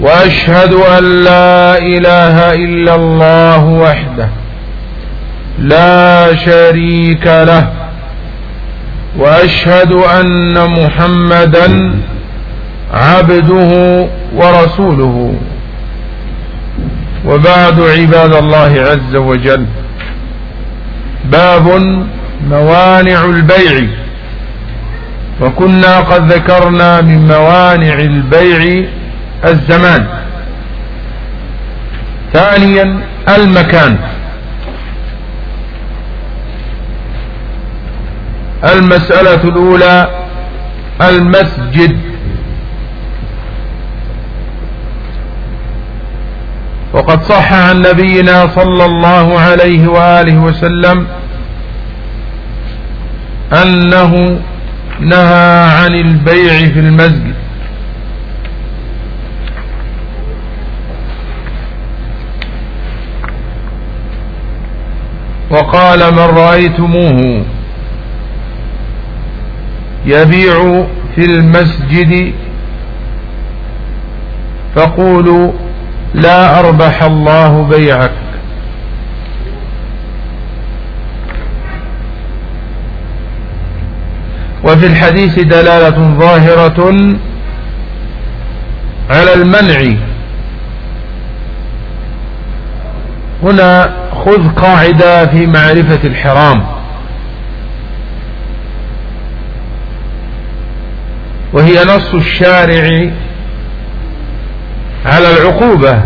وأشهد أن لا إله إلا الله وحده لا شريك له وأشهد أن محمدا عبده ورسوله. وبعد عباد الله عز وجل باب موانع البيع. وكنا قد ذكرنا من موانع البيع الزمان. ثانيا المكان. المسألة الأولى المسجد. وقد صح عن نبينا صلى الله عليه وآله وسلم أنه نهى عن البيع في المسجد. وقال من رأيتموه يبيع في المسجد فقولوا لا أربح الله بيعك. وفي الحديث دلالة ظاهرة على المنع هنا خذ قاعدة في معرفة الحرام. وهي نص الشارع على العقوبة.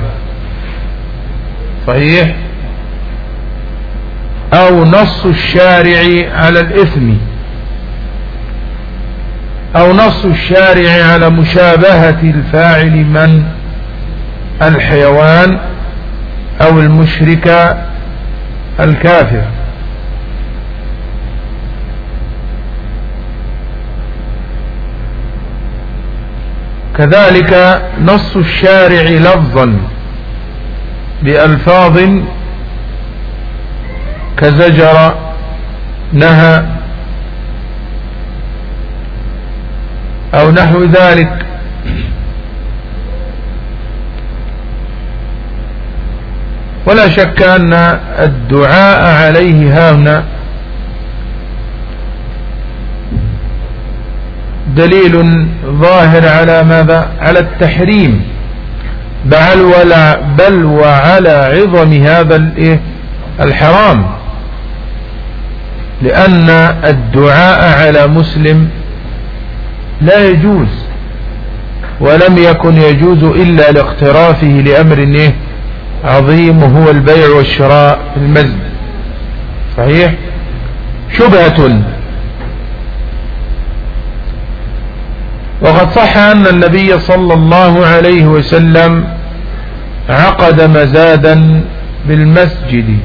صحيح؟ أو نص الشارع على الإثم. أو نص الشارع على مشابهة الفاعل من الحيوان أو المشرك الكافر. كذلك نص الشارع لفظا بألفاظ كزجر نهى أو نحو ذلك. ولا شك أن الدعاء عليه هنا دليل ظاهر على ماذا؟ على التحريم. بل ولا بل وعلى عظم هذا الايه الحرام. لأن الدعاء على مسلم لا يجوز ولم يكن يجوز إلا لاقترافه لأمر إيه؟ عظيم وهو البيع والشراء في المسجد صحيح؟ شبهة. وقد صح أن النبي صلى الله عليه وسلم عقد مزادا بالمسجد.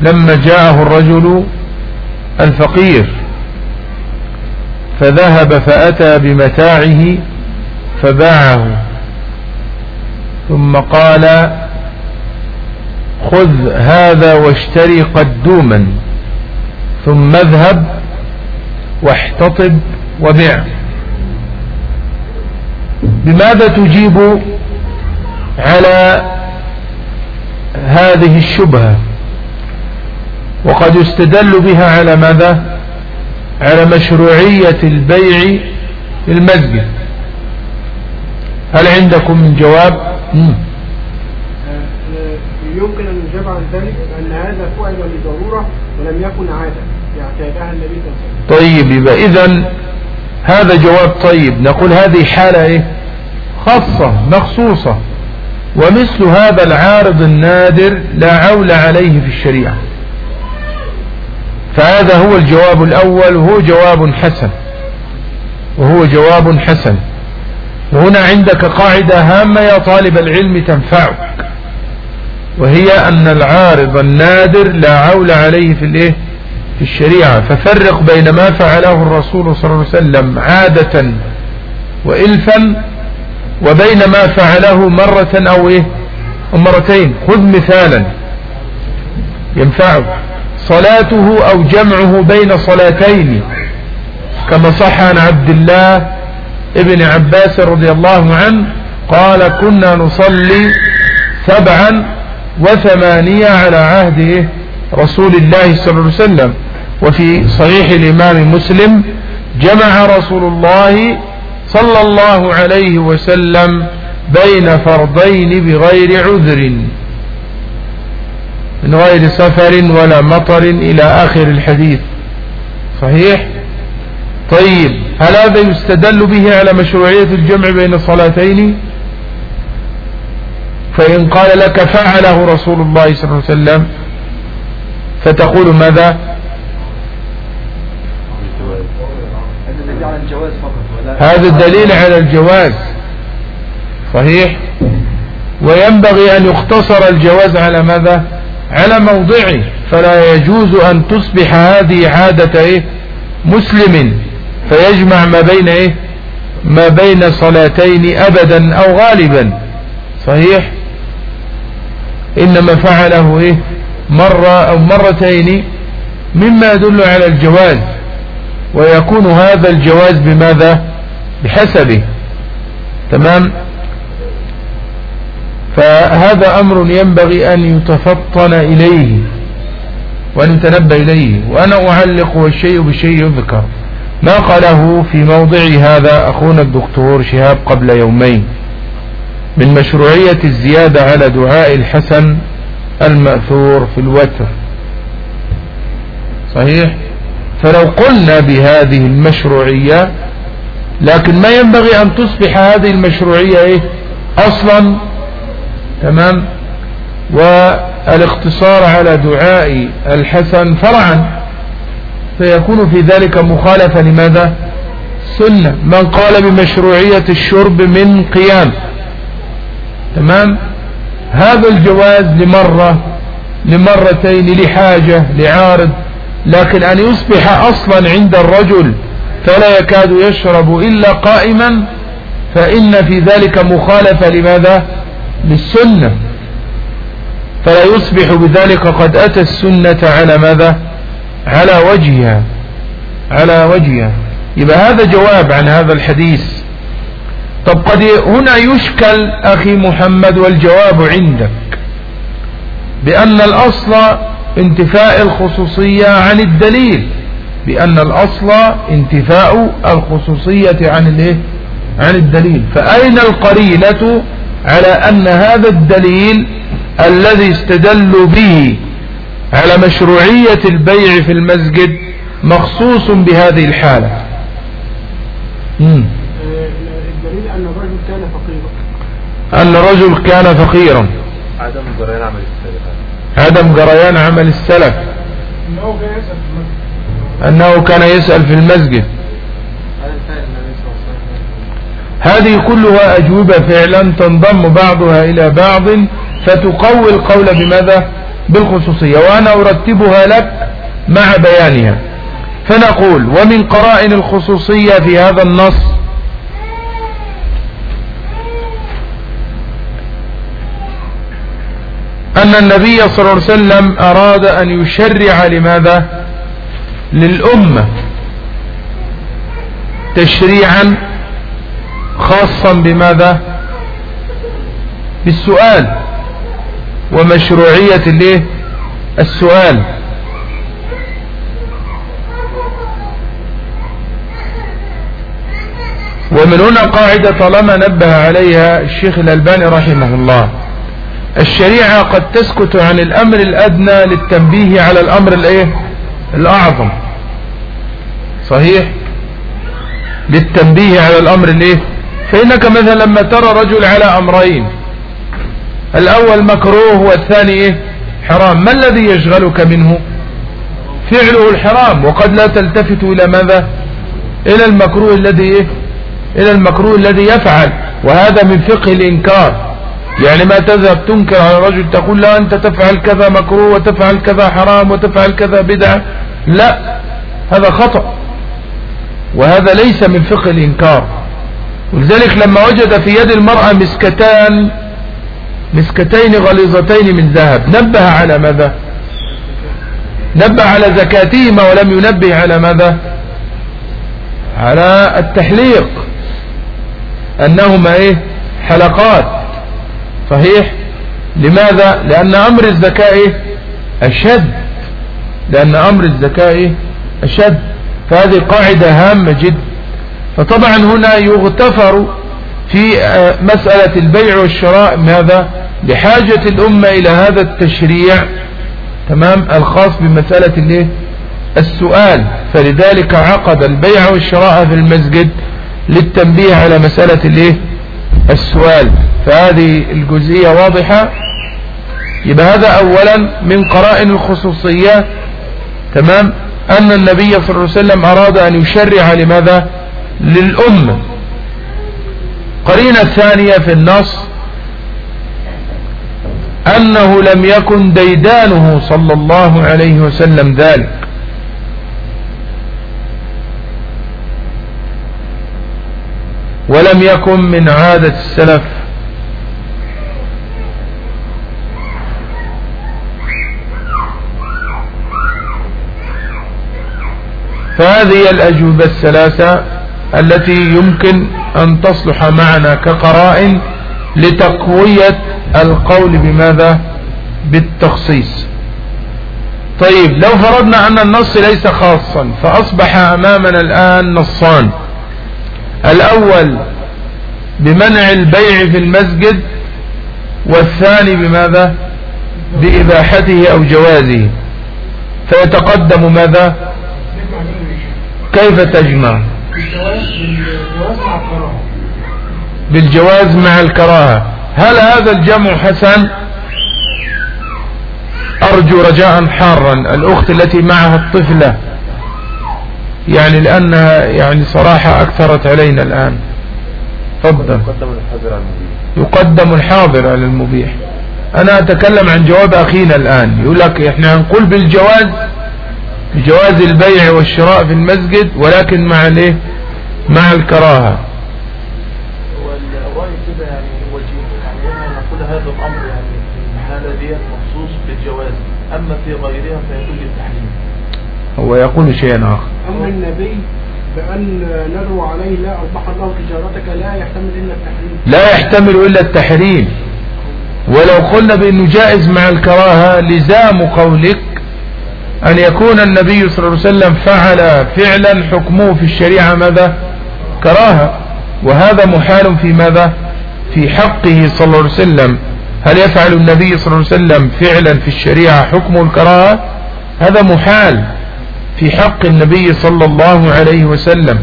لما جاءه الرجل الفقير فذهب فأتى بمتاعه فباعه. ثم قال خذ هذا واشتري قدوما ثم اذهب واحتطب وبيع بماذا تجيب على هذه الشبهة؟ وقد يستدل بها على ماذا؟ على مشروعية البيع في المسجد. هل عندكم من جواب؟ يمكن أن نجاب عن ذلك أن هذا فعل لضرورة ولم يكن عادة يعتادها النبي صلى الله عليه وسلم. طيب يبقى إذا هذا جواب طيب. نقول هذه حالة إيه؟ خاصة مخصوصة. ومثل هذا العارض النادر لا عول عليه في الشريعة. فهذا هو الجواب الأول وهو جواب حسن. وهو جواب حسن. وهنا عندك قاعدة هامة يا طالب العلم تنفعك. وهي أن العارض النادر لا عول عليه في الإيه؟ في الشريعة. ففرق بين ما فعله الرسول صلى الله عليه وسلم عادة وإلفا وبين ما فعله مرة أو إيه؟ أو مرتين. خذ مثالا. ينفعك. صلاته أو جمعه بين صلاتين. كما صح عن عبد الله ابن عباس رضي الله عنه قال كنا نصلي سبعا وثمانية على عهد رسول الله صلى الله عليه وسلم. وفي صحيح الإمام مسلم جمع رسول الله صلى الله عليه وسلم بين فرضين بغير عذر. من غير سفر ولا مطر إلى آخر الحديث. صحيح؟ طيب. هل هذا يستدل به على مشروعية الجمع بين الصلاتين؟ فإن قال لك فعله رسول الله صلى الله عليه وسلم فتقول ماذا؟ هذا الدليل على الجواز صحيح؟ وينبغي أن يقتصر الجواز على ماذا؟ على موضعه فلا يجوز أن تصبح هذه عادة إيه؟ مسلم. فيجمع ما بين إيه؟ ما بين صلاتين أبدا أو غالبا. صحيح؟ إنما فعله إيه؟ مرة أو مرتين مما يدل على الجواز. ويكون هذا الجواز بماذا؟ بحسبه. تمام؟ فهذا أمر ينبغي أن يتفطن إليه وأن يتنبه إليه. وأنا أعلق والشيء بالشيء يذكر. ما قاله في موضع هذا أخونا الدكتور شهاب قبل يومين من مشروعية الزيادة على دعاء الحسن المأثور في الوتر. صحيح؟ فلو قلنا بهذه المشروعية لكن ما ينبغي أن تصبح هذه المشروعية إيه؟ أصلا. تمام؟ والإقتصار على دعاء الحسن فرعا. فيكون في ذلك مخالفة. لماذا؟ سنة. من قال بمشروعية الشرب من قيام. تمام؟ هذا الجواز لمرة لمرتين لحاجة لعارض. لكن أن يصبح أصلا عند الرجل فلا يكاد يشرب إلا قائما فإن في ذلك مخالفة. لماذا؟ للسنة. فلا يصبح بذلك قد أتى السنة على ماذا؟ على وجهها على وجهها يبقى هذا جواب عن هذا الحديث. طب قد هنا يشكل أخي محمد والجواب عندك بأن الأصل انتفاء الخصوصية عن الدليل بأن الأصل انتفاء الخصوصية عن الايه؟ عن الدليل. فأين القرينة على أن هذا الدليل الذي استدلوا به على مشروعية البيع في المسجد مخصوص بهذه الحالة. مم. الدليل أن الرجل كان فقيرا. أن الرجل كان فقيرا. عدم جريان عمل السلف. عدم جريان عمل السلف. أنه كان يسأل في المسجد. أنه كان يسأل في المسجد. هذه كلها أجوبة فعلا تنضم بعضها إلى بعض فتقوي القول بماذا؟ بالخصوصية وأنا أرتبها لك مع بيانها. فنقول ومن قرائن الخصوصية في هذا النص أن النبي صلى الله عليه وسلم أراد أن يشرع لماذا؟ للأمة تشريعا خاصا بماذا؟ بالسؤال. ومشروعية الايه السؤال. ومن هنا قاعدة طالما نبه عليها الشيخ الألباني رحمه الله. الشريعة قد تسكت عن الأمر الأدنى للتنبيه على الأمر الإيه؟ الأعظم. صحيح؟ للتنبيه على الأمر الإيه؟ فإنك مثلا لما ترى رجل على أمرين. الأول مكروه والثاني إيه؟ حرام. ما الذي يشغلك منه؟ فعله الحرام. وقد لا تلتفت إلى ماذا؟ إلى المكروه الذي إيه؟ إلى المكروه الذي يفعل. وهذا من فقه الإنكار. يعني ما تذهب تنكر على رجل تقول لا أنت تفعل كذا مكروه وتفعل كذا حرام وتفعل كذا بدعة. لا هذا خطأ. وهذا ليس من فقه الإنكار. ولذلك لما وجد في يد المرأة مسكتان مسكتين غليظتين من ذهب. نبه على ماذا؟ نبه على زكاتهما ولم ينبه على ماذا؟ على التحليق. أنهما إيه؟ حلقات. صحيح؟ لماذا؟ لأن أمر الزكاة إيه؟ أشد. لأن أمر الزكاة إيه؟ أشد. فهذه قاعدة هامة جدا. فطبعا هنا يغتفر في آه، مسألة البيع والشراء ماذا؟ لحاجة الأمة إلى هذا التشريع تمام؟ الخاص بمسألة الإيه؟ السؤال. فلذلك عقد البيع والشراء في المسجد للتنبيه على مسألة الإيه؟ السؤال. فهذه الجزئية واضحة؟ يبقى هذا أولا من قرائن الخصوصية تمام؟ أن النبي صلى الله عليه وسلم أراد أن يشرع لماذا؟ للأمة. قرينة ثانية في النص أنه لم يكن ديدانه صلى الله عليه وسلم ذلك. ولم يكن من عادة السلف. فهذه الأجوبة الثلاثة التي يمكن أن تصلح معنا كقرائن لتقوية القول بماذا؟ بالتخصيص. طيب لو فرضنا أن النص ليس خاصا فأصبح أمامنا الآن نصان. الأول بمنع البيع في المسجد والثاني بماذا؟ بإباحته أو جوازه. فيتقدم ماذا؟ كيف تجمع؟ بالجواز مع الكراهة. هل هذا الجمع حسن؟ أرجو رجاء حارا الأخت التي معها الطفلة. يعني لأنها يعني صراحة أكثرت علينا الآن. تفضل. يقدم الحاضر على المبيح. أنا أتكلم عن جواب أخينا الآن. يقول لك إحنا نقول بالجواز بجواز البيع والشراء في المسجد ولكن مع الايه؟ مع الكراهة. والرأي كده يعني وجيه. يعني أنا نقول هذا الأمر يعني في الحالة دي مخصوص بالجواز. أما في غيرها فيدل التحريم. هو يقول شيئا آخر. أمر النبي بأن ندعو عليه لا أصبح الله تجارتك لا يحتمل إلا التحريم. لا يحتمل إلا التحريم. ولو قلنا بأنه جائز مع الكراهة لزام قولك أن يكون النبي صلى الله عليه وسلم فعل فعلا حكمه في الشريعة ماذا؟ كراهة. وهذا محال في ماذا؟ في حقه صلى الله عليه وسلم. هل يفعل النبي صلى الله عليه وسلم فعلا في الشريعة حكمه الكراهة؟ هذا محال في حق النبي صلى الله عليه وسلم.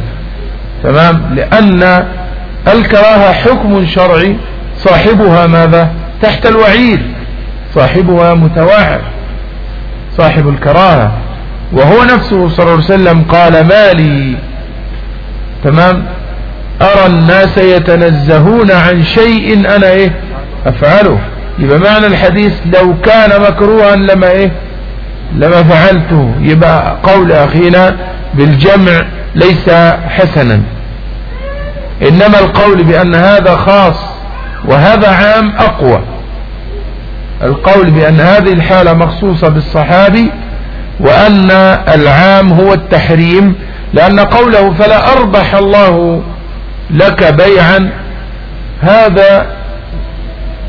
تمام؟ لأن الكراهة حكم شرعي صاحبها ماذا؟ تحت الوعيد صاحبها متواعد. صاحب الكراهة. وهو نفسه صلى الله عليه وسلم قال ما لي. تمام؟ أرى الناس يتنزهون عن شيء أنا إيه؟ أفعله. يبقى معنى الحديث لو كان مكروها لما إيه؟ لما فعلته. يبقى قول أخينا بالجمع ليس حسنا. إنما القول بأن هذا خاص وهذا عام أقوى. القول بأن هذه الحالة مخصوصة بالصحابي وأن العام هو التحريم لأن قوله فلا أربح الله لك بيعا هذا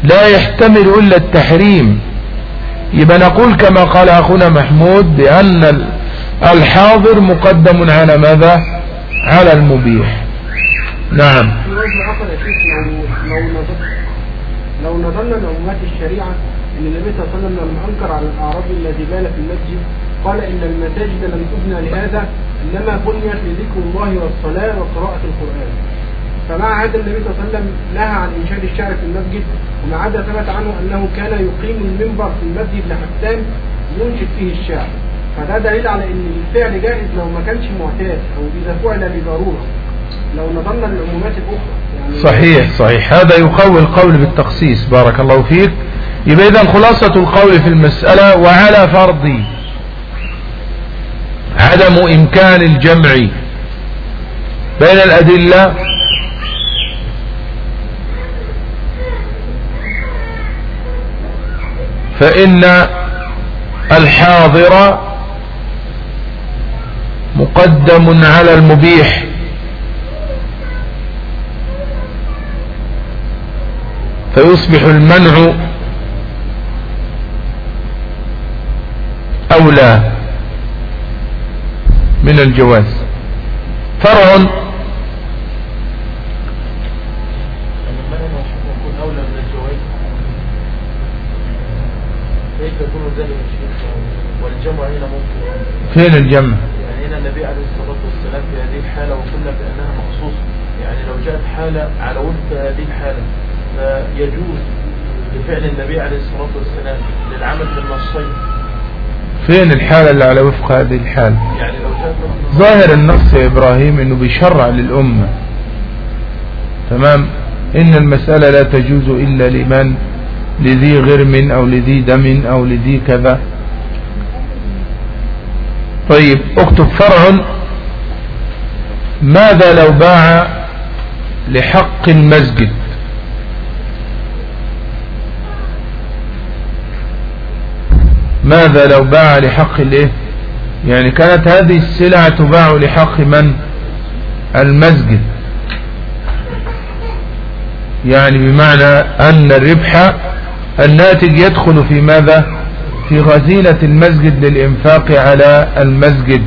لا يحتمل إلا التحريم. يبقى نقول كما قال أخونا محمود بأن الحاضر مقدم على ماذا؟ على المبيح. نعم. لو لو نظر لو نظرنا لعمومات الشريعة أن النبي صلى الله عليه وسلم لما أنكر على الأعرابي الذي بال في المسجد قال إن المساجد لم تبنى لهذا إنما بنيت لذكر الله والصلاة وقراءة القرآن. فمع هذا النبي صلى الله عليه وسلم نهى عن إنشاد الشعر في المسجد ومع هذا ثبت عنه أنه كان يقيم المنبر في المسجد لحسان ينشد فيه الشعر. فده دليل على إن الفعل جائز لو ما كانش معتاد أو إذا فعل لضروره لو نظرنا للعمومات الأخرى صحيح صحيح. هذا يقوي القول بالتخصيص. بارك الله فيك. يبقى إذا خلاصة القول في المسألة وعلى فرض عدم إمكان الجمع بين الأدلة فإن الحاضر مقدم على المبيح فيصبح المنع أولى من الجواز. فرع فين الجمع؟ يعني هنا النبي عليه الصلاة والسلام في هذه الحالة وقلنا بأنها مخصوصة. يعني لو جاءت حالة على وفق هذه الحالة فيجوز لفعل النبي عليه الصلاة والسلام للعمل بالنصين فين الحالة اللي على وفق هذه الحالة؟ ظاهر النص يا إبراهيم أنه بيشرع للأمة. تمام؟ إن المسألة لا تجوز إلا لمن؟ لذي غرم أو لذي دم أو لذي كذا. طيب اكتب فرع ماذا لو باع لحق المسجد؟ ماذا لو باع لحق الإيه؟ يعني كانت هذه السلعة تباع لحق من؟ المسجد. يعني بمعنى أن الربح الناتج يدخل في ماذا؟ في غزينة المسجد للإنفاق على المسجد.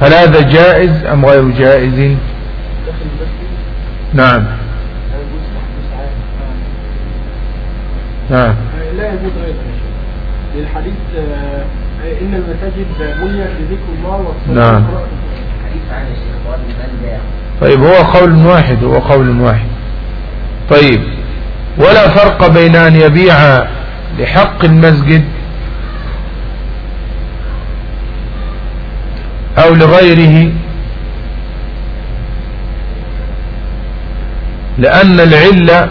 هل هذا جائز أم غير جائز؟ نعم. نعم. لا يجوز للحديث آه، إن المساجد بنيت لذكر الله والصلاة نعم. طيب هو قول واحد هو قول واحد طيب ولا فرق بين أن يبيع لحق المسجد أو لغيره لأن العلة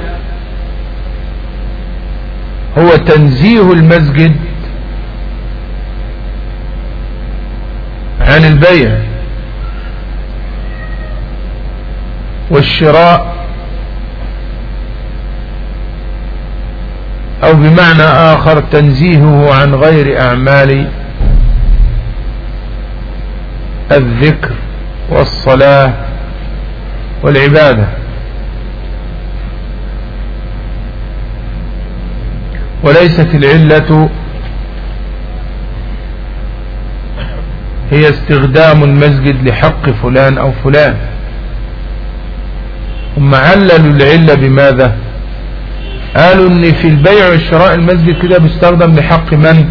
هو تنزيه المسجد عن البيع والشراء أو بمعنى آخر تنزيهه عن غير أعمال الذكر والصلاة والعبادة وليست العلة هي استخدام المسجد لحق فلان أو فلان. هم عللوا العلة بماذا؟ قالوا إن في البيع والشراء المسجد كده بيستخدم لحق من؟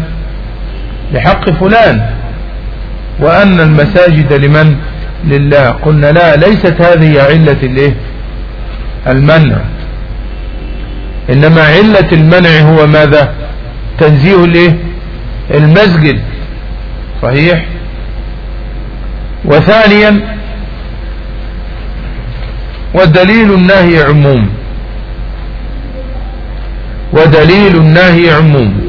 لحق فلان. وأن المساجد لمن؟ لله. قلنا لا ليست هذه علة الإيه؟ المنع. إنما علة المنع هو ماذا؟ تنزيه الإيه؟ المسجد. صحيح؟ وثانيا ودليل النهي عموم. ودليل النهي عموم.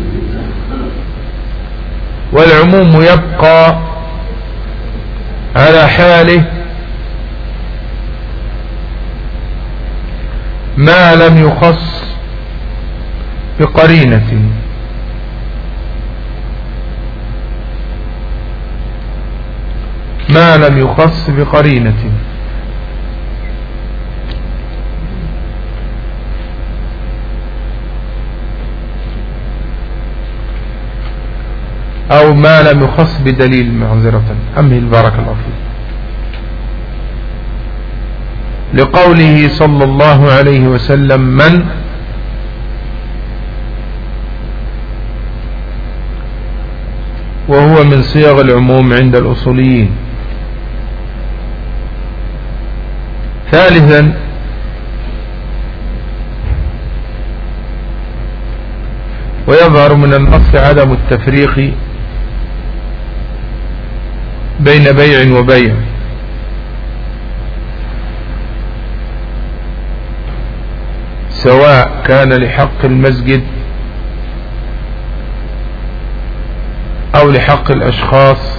والعموم يبقى على حاله ما لم يخص بقرينة. ما لم يخص بقرينة. أو ما لم يخص بدليل معذرة. أمهل بارك الله لقوله صلى الله عليه وسلم من وهو من صيغ العموم عند الأصوليين. ثالثا ويظهر من النص عدم التفريق بين بيع وبيع. سواء كان لحق المسجد أو لحق الأشخاص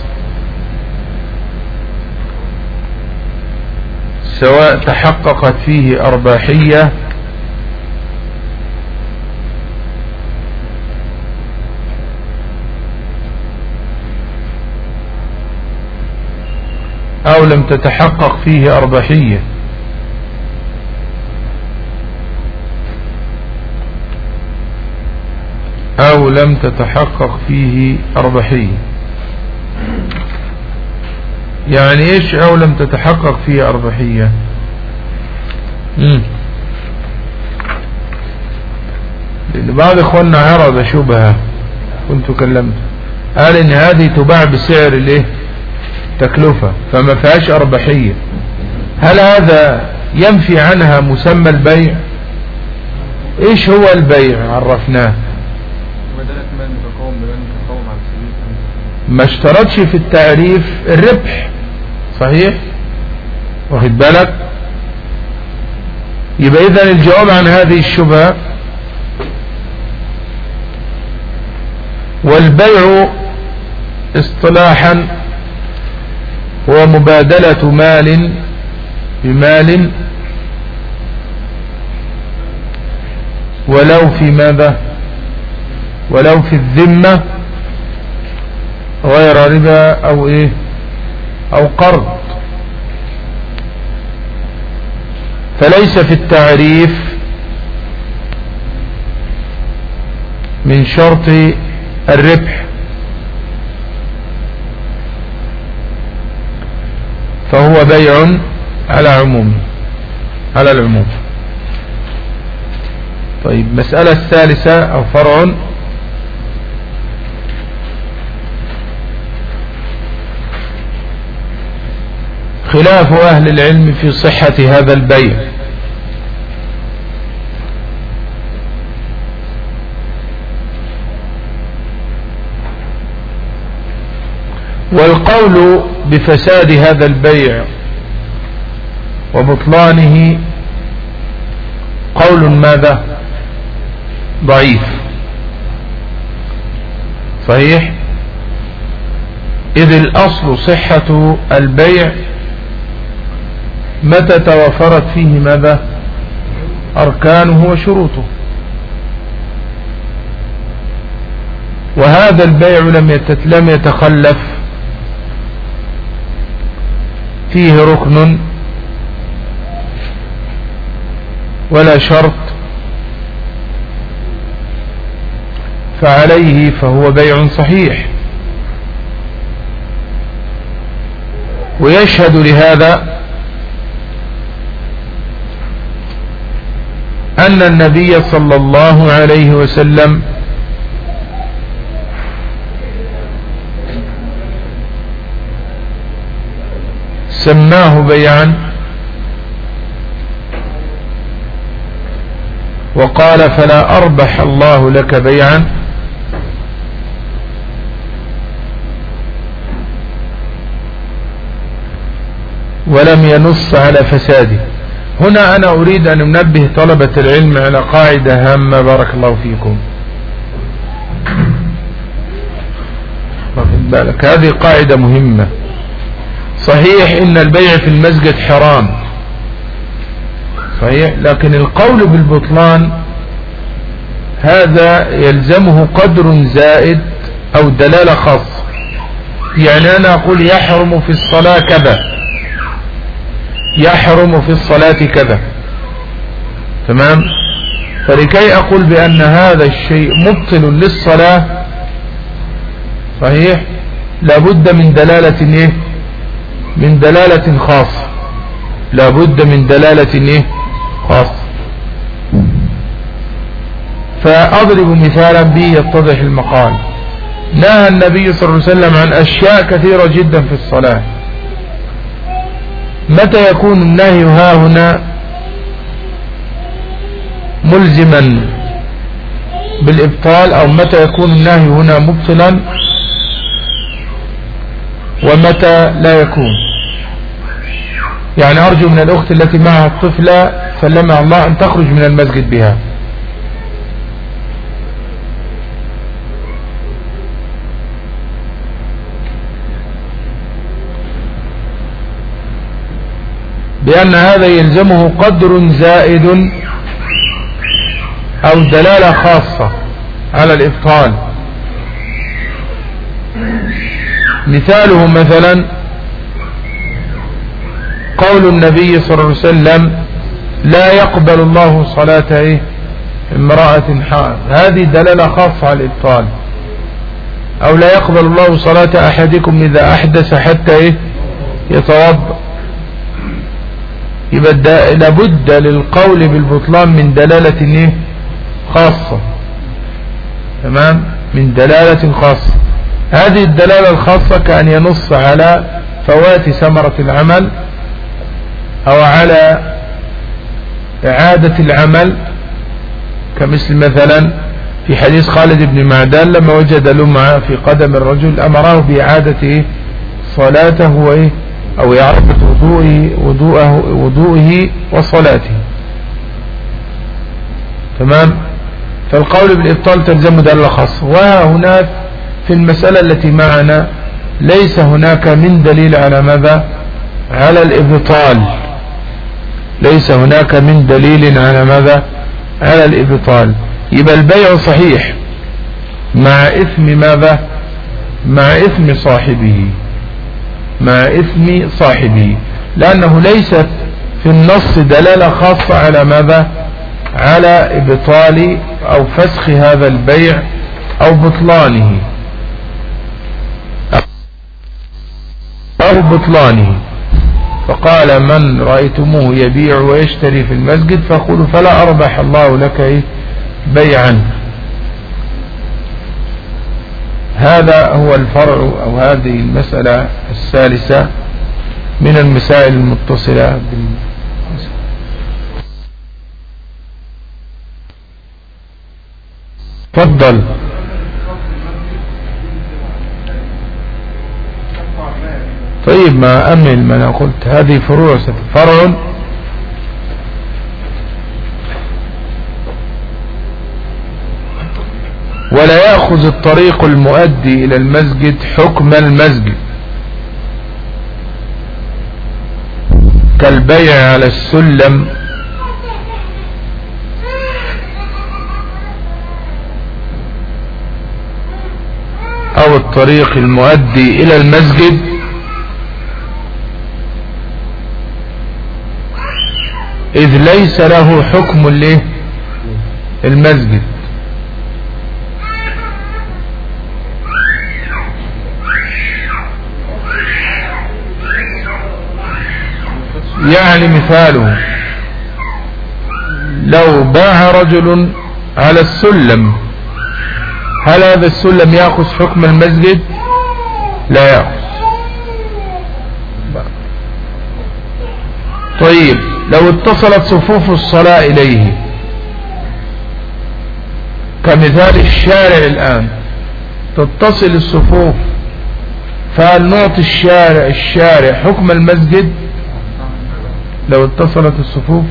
سواء تحققت فيه أرباحية أو لم تتحقق فيه أرباحية. أو لم تتحقق فيه أرباحية. يعني إيش أو لم تتحقق فيه أرباحية مم. لأن بعض إخواننا عرض شبهة كنت كلمت. قال إن هذه تباع بسعر الإيه؟ تكلفة فما فيهاش أرباحية هل هذا ينفي عنها مسمى البيع؟ إيش هو البيع عرفناه؟ ما اشترطش في التعريف الربح. صحيح؟ واخد بالك؟ يبقى إذا الجواب عن هذه الشبهة والبيع اصطلاحا هو مبادلة مال بمال ولو في ماذا؟ ولو في الذمة غير ربا أو إيه؟ أو قرض. فليس في التعريف من شرط الربح. فهو بيع على عموم على العموم. طيب مسألة الثالثة أو فرع خلاف أهل العلم في صحة هذا البيع والقول بفساد هذا البيع وبطلانه قول ماذا؟ ضعيف. صحيح؟ إذ الأصل صحة البيع متى توفرت فيه ماذا؟ أركانه وشروطه. وهذا البيع لم لم يتخلف. فيه ركن ولا شرط. فعليه فهو بيع صحيح. ويشهد لهذا أن النبي صلى الله عليه وسلم سماه بيعا وقال فلا أربح الله لك بيعا ولم ينص على فساده. هنا أنا أريد أن ننبه طلبة العلم على قاعدة هامة بارك الله فيكم. بالك؟ هذه قاعدة مهمة. صحيح إن البيع في المسجد حرام. صحيح؟ لكن القول بالبطلان هذا يلزمه قدر زائد أو دلالة خاصة. يعني أنا أقول يحرم في الصلاة كذا. يحرم في الصلاة كذا. تمام؟ فلكي أقول بأن هذا الشيء مبطل للصلاة صحيح؟ لابد من دلالة إيه؟ من دلالة خاصة. لابد من دلالة إيه؟ خاصة. فأضرب مثالا به يتضح المقال. نهى النبي صلى الله عليه وسلم عن أشياء كثيرة جدا في الصلاة. متى يكون النهي ها هنا ملزما بالإبطال أو متى يكون النهي هنا مبطلا ومتى لا يكون؟ يعني أرجو من الأخت التي معها الطفلة سلمها الله أن تخرج من المسجد بها. بأن هذا يلزمه قدر زائد أو دلالة خاصة على الإبطال مثاله مثلا قول النبي صلى الله عليه وسلم لا يقبل الله صلاة إيه؟ امرأة حائض هذه دلالة خاصة على الإبطال أو لا يقبل الله صلاة أحدكم إذا أحدث حتى إيه؟ يتوضأ يبقى لابد للقول بالبطلان من دلالة إيه؟ خاصة. تمام؟ من دلالة خاصة. هذه الدلالة الخاصة كأن ينص على فوات ثمرة العمل أو على إعادة العمل كمثل مثلا في حديث خالد بن معدان لما وجد لمعة في قدم الرجل أمره بإعادة صلاته وإيه؟ أو إعادة وضوئه, وضوءه, وضوئه وصلاته. تمام؟ فالقول بالإبطال تلزم دلالة خاصة. وهناك في المسألة التي معنا ليس هناك من دليل على ماذا؟ على الإبطال. ليس هناك من دليل على ماذا؟ على الإبطال. يبقى البيع صحيح مع إثم ماذا؟ مع إثم صاحبه. مع إثم صاحبه لأنه ليست في النص دلالة خاصة على ماذا؟ على إبطال أو فسخ هذا البيع أو بطلانه. أو بطلانه. فقال من رأيتموه يبيع ويشتري في المسجد فقولوا فلا أربح الله لك إيه؟ بيعا. هذا هو الفرع أو هذه المسألة الثالثة من المسائل المتصلة تفضل. طيب ما أمل ما أنا قلت هذه فروع فرع ولا يأخذ الطريق المؤدي إلى المسجد حكم المسجد. كالبيع على السلم. أو الطريق المؤدي إلى المسجد. إذ ليس له حكم له المسجد. يعني مثاله. لو باع رجل على السلم هل هذا السلم يأخذ حكم المسجد؟ لا يأخذ. طيب لو اتصلت صفوف الصلاة إليه كمثال الشارع الآن تتصل الصفوف فهل نعطي الشارع الشارع حكم المسجد؟ لو اتصلت الصفوف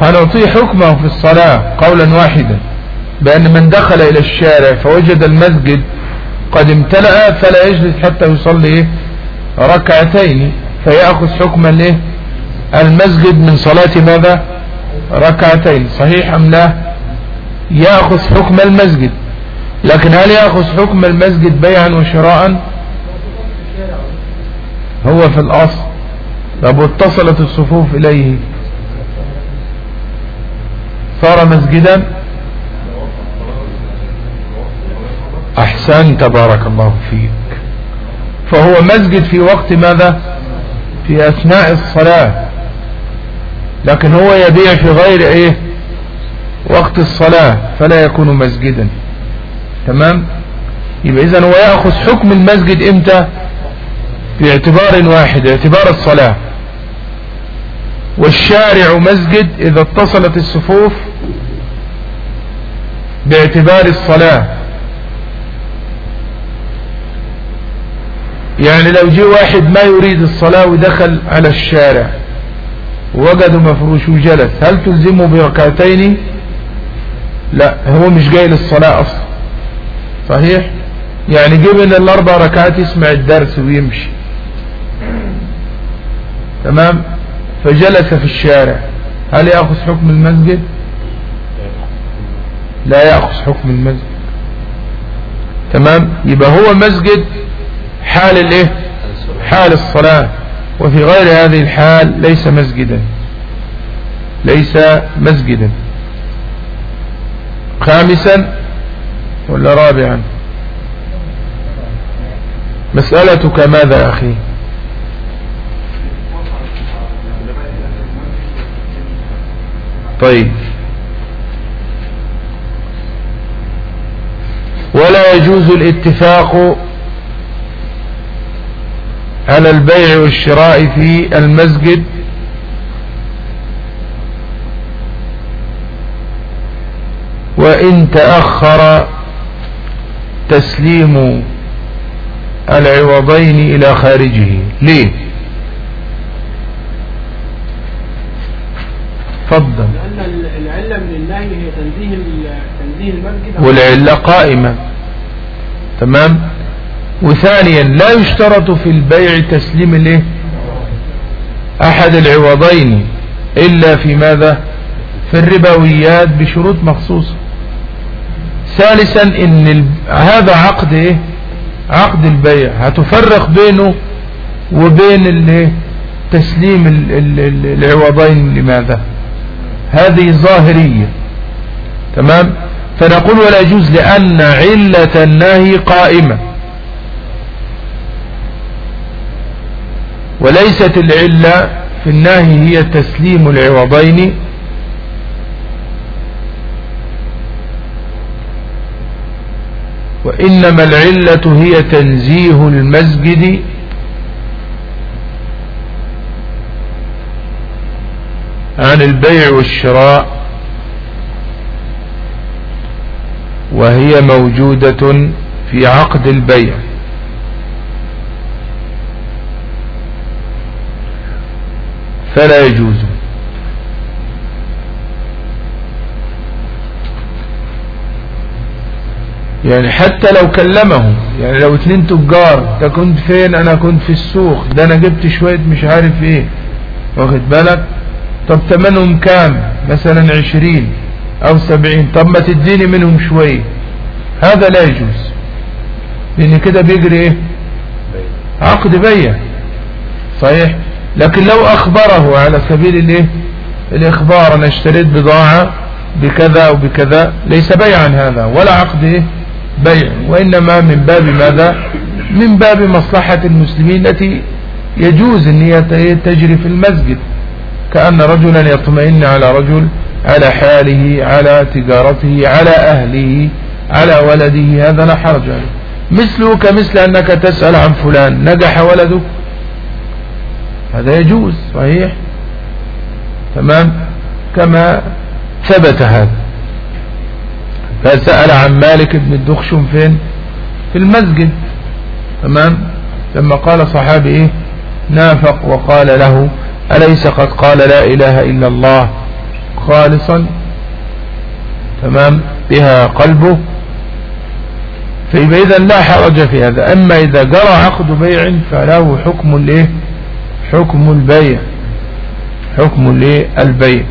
هنعطيه حكمه في الصلاة قولا واحدا بأن من دخل إلى الشارع فوجد المسجد قد امتلأ فلا يجلس حتى يصلي ركعتين. فيأخذ حكما له المسجد من صلاة ماذا؟ ركعتين. صحيح أم لا؟ يأخذ حكم المسجد. لكن هل يأخذ حكم المسجد بيعا وشراء؟ هو في الأصل طب واتصلت الصفوف إليه؟ صار مسجدا؟ أحسن تبارك الله فيك. فهو مسجد في وقت ماذا؟ في أثناء الصلاة. لكن هو يبيع في غير إيه؟ وقت الصلاة فلا يكون مسجدا. تمام؟ يبقى اذا هو يأخذ حكم المسجد إمتى؟ باعتبار واحد اعتبار الصلاة. والشارع مسجد إذا اتصلت الصفوف باعتبار الصلاة. يعني لو جه واحد ما يريد الصلاة ودخل على الشارع ووجدوا مفروش وجلس هل تلزمه بركعتين؟ لا هو مش جاي للصلاة أصلا. صحيح؟ يعني جبن الأربع ركعات يسمع الدرس ويمشي. تمام؟ فجلس في الشارع. هل يأخذ حكم المسجد؟ لا يأخذ حكم المسجد. تمام؟ يبقى هو مسجد حال الايه؟ حال الصلاة. وفي غير هذه الحال ليس مسجدا. ليس مسجدا. خامسا ولا رابعا؟ مسألتك ماذا يا أخي؟ طيب. ولا يجوز الاتفاق على البيع والشراء في المسجد. وإن تأخر تسليم العوضين إلى خارجه. ليه؟ تفضل. لأن العلة من النهي هي تنزيه تنزيه المسجد والعلة قائمة. تمام؟ وثانيا لا يشترط في البيع تسليم الايه أحد العوضين إلا في ماذا؟ في الربويات بشروط مخصوصة. ثالثا إن ال... هذا عقد إيه؟ عقد البيع. هتفرق بينه وبين الايه تسليم ال... ال... العوضين لماذا؟ هذه ظاهرية. تمام؟ فنقول ولا يجوز لأن علة النهي قائمة. وليست العلة في النهي هي تسليم العوضين. وإنما العلة هي تنزيه المسجد عن البيع والشراء وهي موجودة في عقد البيع. فلا يجوز. يعني حتى لو كلمه يعني لو اتنين تجار كنت فين؟ أنا كنت في السوق ده أنا جبت شوية مش عارف إيه. واخد بالك؟ طب تمنهم كام؟ مثلا عشرين أو سبعين. طب ما تديني منهم شوية هذا لا يجوز. لأن كده بيجري إيه؟ عقد بيع. صحيح؟ لكن لو أخبره على سبيل الإيه؟ الإخبار أنا اشتريت بضاعة بكذا وبكذا ليس بيعا هذا ولا عقد إيه؟ بيع. وإنما من باب ماذا؟ من باب مصلحة المسلمين التي يجوز إن هي تجري في المسجد. كأن رجلا يطمئن على رجل على حاله على تجارته على أهله على ولده هذا لا حرج عليه. مثله كمثل أنك تسأل عن فلان نجح ولده هذا يجوز صحيح؟ تمام؟ كما ثبت هذا. فسأل عن مالك بن الدخشم فين؟ في المسجد. تمام؟ لما قال صحابي إيه؟ نافق وقال له أليس قد قال لا إله إلا الله خالصا؟ تمام؟ بها قلبه. فإذا لا حرج في هذا. أما إذا جرى عقد بيع فله حكم الايه حكم البيع. حكم الايه البيع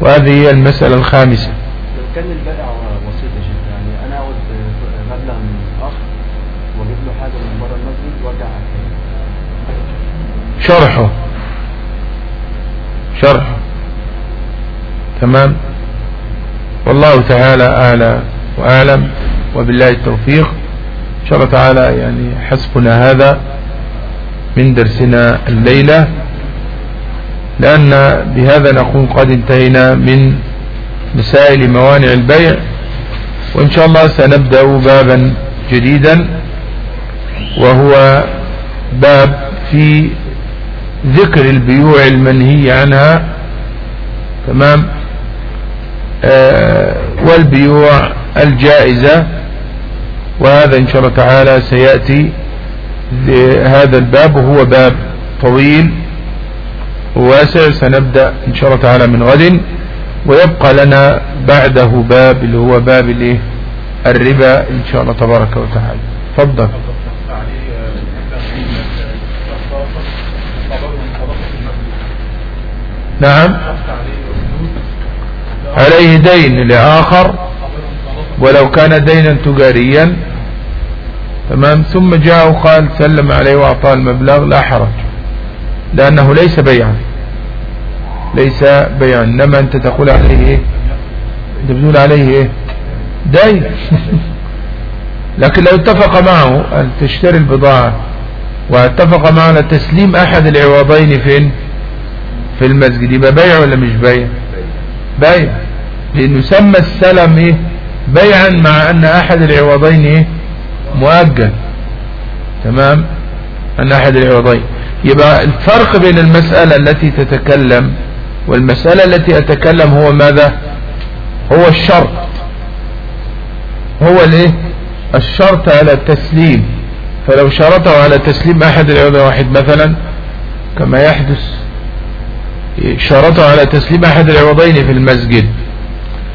وهذه هي المسألة الخامسة. لو كان البائع بسيط يا شيخ يعني أنا اخد مبلغ من أخ واجيب له حاجة من بره المسجد وارجع شرحه. شرحه تمام؟ والله تعالى أعلى وأعلم وبالله التوفيق. إن شاء الله تعالى يعني حسبنا هذا من درسنا الليلة لأن بهذا نكون قد انتهينا من مسائل موانع البيع. وإن شاء الله سنبدأ بابا جديدا وهو باب في ذكر البيوع المنهي عنها. تمام؟ آه والبيوع الجائزة وهذا إن شاء الله تعالى سيأتي هذا الباب وهو باب طويل واسع سنبدأ إن شاء الله تعالى من غد. ويبقى لنا بعده باب اللي هو باب الايه الربا إن شاء الله تبارك وتعالى. تفضل. نعم. عليه دين لآخر ولو كان دينا تجاريا. تمام. ثم جاء وقال سلم عليه وأعطاه المبلغ لا حرج. لأنه ليس بيعا. ليس بيعا. إنما أنت تقول عليه إيه؟ أنت بتقول عليه إيه؟ دين. لكن لو اتفق معه أن تشتري البضاعة واتفق على تسليم أحد العوضين فين؟ في المسجد. يبقى بيع ولا مش بيع؟ بيع. لأنه سمى السلم إيه؟ بيعا مع أن أحد العوضين إيه؟ مؤجل. تمام؟ أن أحد العوضين. يبقى الفرق بين المسألة التي تتكلم والمسألة التي أتكلم هو ماذا؟ هو الشرط. هو الإيه؟ الشرط على التسليم. فلو شرطه على تسليم أحد العوضين واحد مثلا كما يحدث شرطه على تسليم أحد العوضين في المسجد.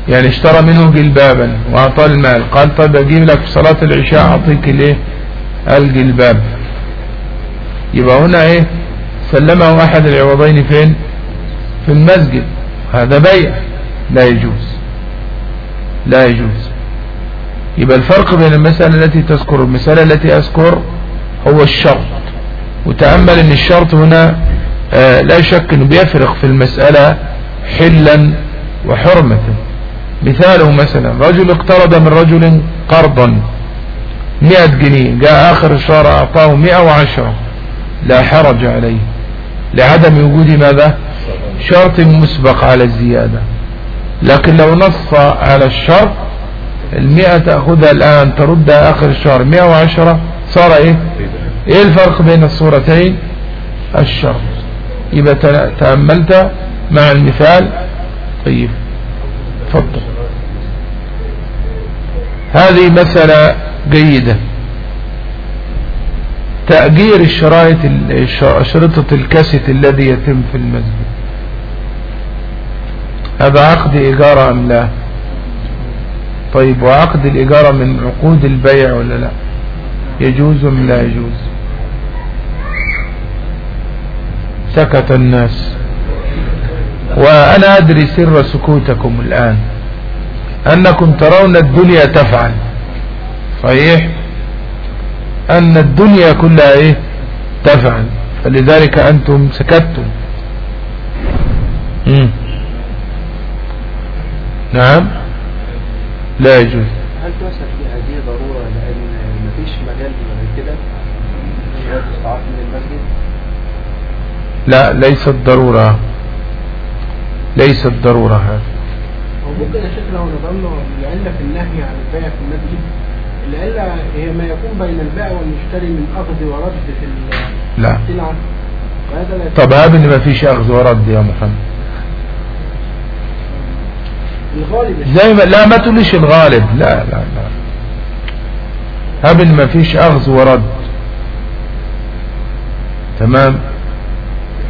يعني اشترى منه جلبابا وأعطاه المال. قال طيب أجيب لك في صلاة العشاء أعطيك الايه الجلباب يبقى هنا إيه؟ سلمه أحد العوضين فين؟ في المسجد. هذا بيع. لا يجوز. لا يجوز. يبقى الفرق بين المسألة التي تذكر والمسألة التي أذكر هو الشرط. وتأمل إن الشرط هنا آه لا شك إنه بيفرق في المسألة حلا وحرمة. مثاله مثلا رجل اقترض من رجل قرضا مئة جنيه جاء آخر الشهر أعطاه مئة وعشرة لا حرج عليه. لعدم وجود ماذا؟ شرط مسبق على الزيادة. لكن لو نص على الشرط المئة تأخذها الآن تردها آخر الشهر. مئة وعشرة صار إيه؟ إيه الفرق بين الصورتين؟ الشرط. يبقى تأملت مع المثال طيب تفضل. هذه مسألة جيدة. تأجير الشرائط أشرطة الكاسيت الذي يتم في المسجد. هذا عقد إيجار أم لا؟ طيب وعقد الإيجار من عقود البيع ولا لا؟ يجوز أم لا يجوز؟ سكت الناس. وأنا أدري سر سكوتكم الآن. أنكم ترون الدنيا تفعل. صحيح؟ أن الدنيا كلها إيه؟ تفعل. فلذلك أنتم سكتتم. نعم. لا يجوز. هل تحسب في هذه ضرورة لأن مفيش مجال كده؟ من المسجد؟ لا ليست ضرورة. ليست ضرورة. هذا وممكن يا شيخ لو نظرنا العلة في النهي عن البيع في المسجد العلة هي ما يكون بين البائع والمشتري من أخذ ورد في ال- لا. السلعة لا طب هذا ان ما فيش أخذ ورد يا محمد. زي ما لا ما تقوليش الغالب. لا لا لا. ان ما فيش أخذ ورد. تمام؟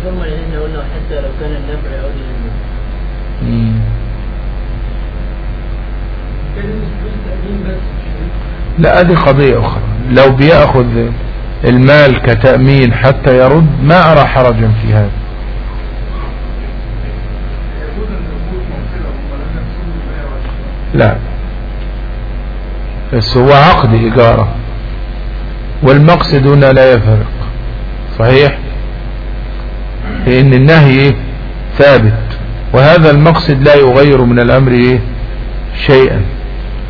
ثم لأنه قلنا حتى لو كان النفع يعود مم. لا هذه قضية أخرى. لو بيأخذ المال كتأمين حتى يرد ما أرى حرجا في هذا. لا. بس هو عقد إيجاره. والمقصد هنا لا يفرق. صحيح؟ لأن النهي ثابت. وهذا المقصد لا يغير من الأمر؟ شيئا.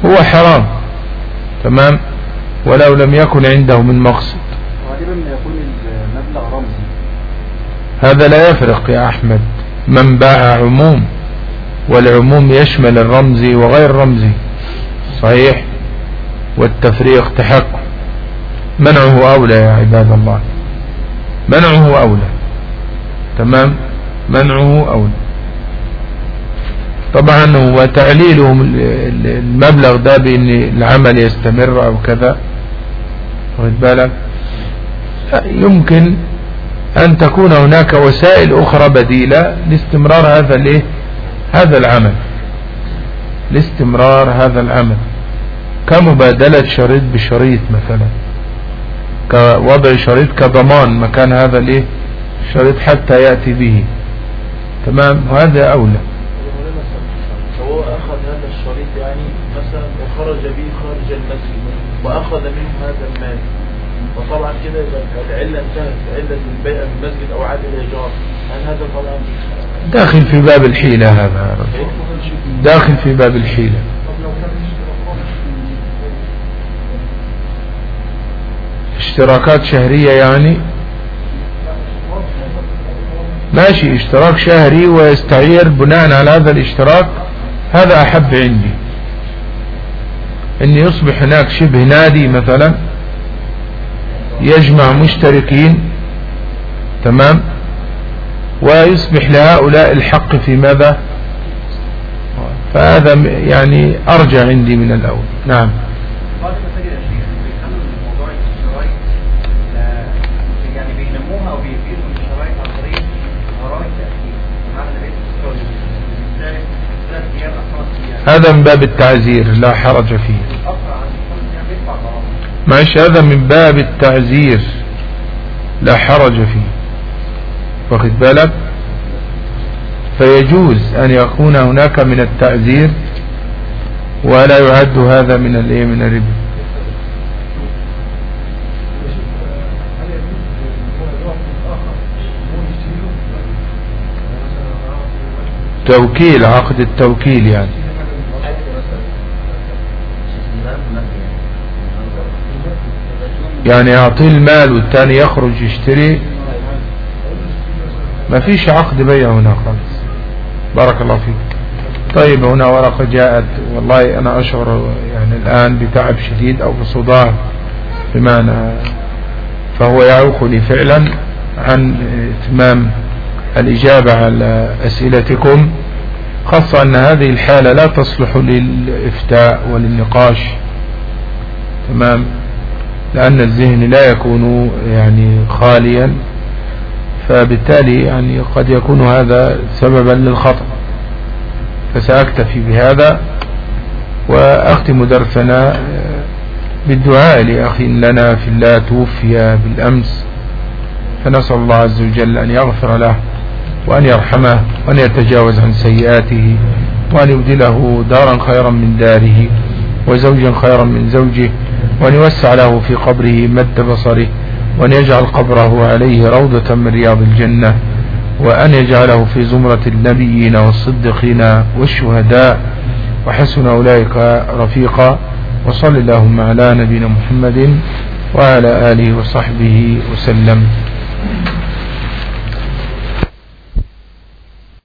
هو حرام. تمام؟ ولو لم يكن عنده من مقصد. غالبا يكون المبلغ رمزي. هذا لا يفرق يا أحمد. من باع عموم والعموم يشمل الرمزي وغير رمزي صحيح؟ والتفريق تحكم منعه أولى يا عباد الله. منعه أولى. تمام؟ منعه أولى. طبعا هو تعليلهم ال- ال- المبلغ ده بأن العمل يستمر أو كذا. واخد بالك؟ يمكن أن تكون هناك وسائل أخرى بديلة لاستمرار هذا الإيه؟ هذا العمل. لاستمرار هذا العمل. كمبادلة شريط بشريط مثلا. كوضع شريط كضمان مكان هذا الايه الشريط حتى يأتي به. تمام؟ وهذا أولى. هو أخذ هذا الشريط يعني مثلا وخرج به خارج المسجد وأخذ منه هذا المال. وطبعا كده يبقى العلة انتهت علة البيع من المسجد أو عادة الإيجار هل هذا طبعا داخل في باب الحيلة هذا؟ رجل. داخل في باب الحيلة. اشتراكات شهرية يعني؟ ماشي اشتراك شهري ويستعير بناء على هذا الاشتراك. هذا أحب عندي. ان يصبح هناك شبه نادي مثلا. يجمع مشتركين تمام؟ ويصبح لهؤلاء الحق في ماذا؟ فهذا يعني ارجع عندي من الأول. نعم. آه، يعني هذا من باب التعزير لا حرج فيه. معلش هذا من باب التعزير لا حرج فيه. واخد بالك؟ فيجوز أن يكون هناك من التعزير ولا يعد هذا من الإيه؟ من الربا. توكيل عقد التوكيل يعني. يعني يعطيه المال والتاني يخرج يشتري. ما فيش عقد بيع هنا خالص. بارك الله فيك. طيب هنا ورقة جاءت. والله أنا أشعر يعني الآن بتعب شديد أو بصداع بمعنى فهو يعوق لي فعلا عن إتمام الإجابة على أسئلتكم خاصة أن هذه الحالة لا تصلح للإفتاء وللنقاش. تمام؟ لأن الذهن لا يكون يعني خاليا فبالتالي يعني قد يكون هذا سببا للخطأ. فسأكتفي بهذا وأختم درسنا بالدعاء لأخ لنا في الله توفي بالأمس. فنسأل الله عز وجل أن يغفر له وأن يرحمه وأن يتجاوز عن سيئاته وأن يبدله دارا خيرا من داره وزوجا خيرا من زوجه وأن يوسع له في قبره مد بصره وأن يجعل قبره عليه روضة من رياض الجنة وأن يجعله في زمرة النبيين والصديقين والشهداء وحسن أولئك رفيقا وصل اللهم على نبينا محمد وعلى آله وصحبه وسلم.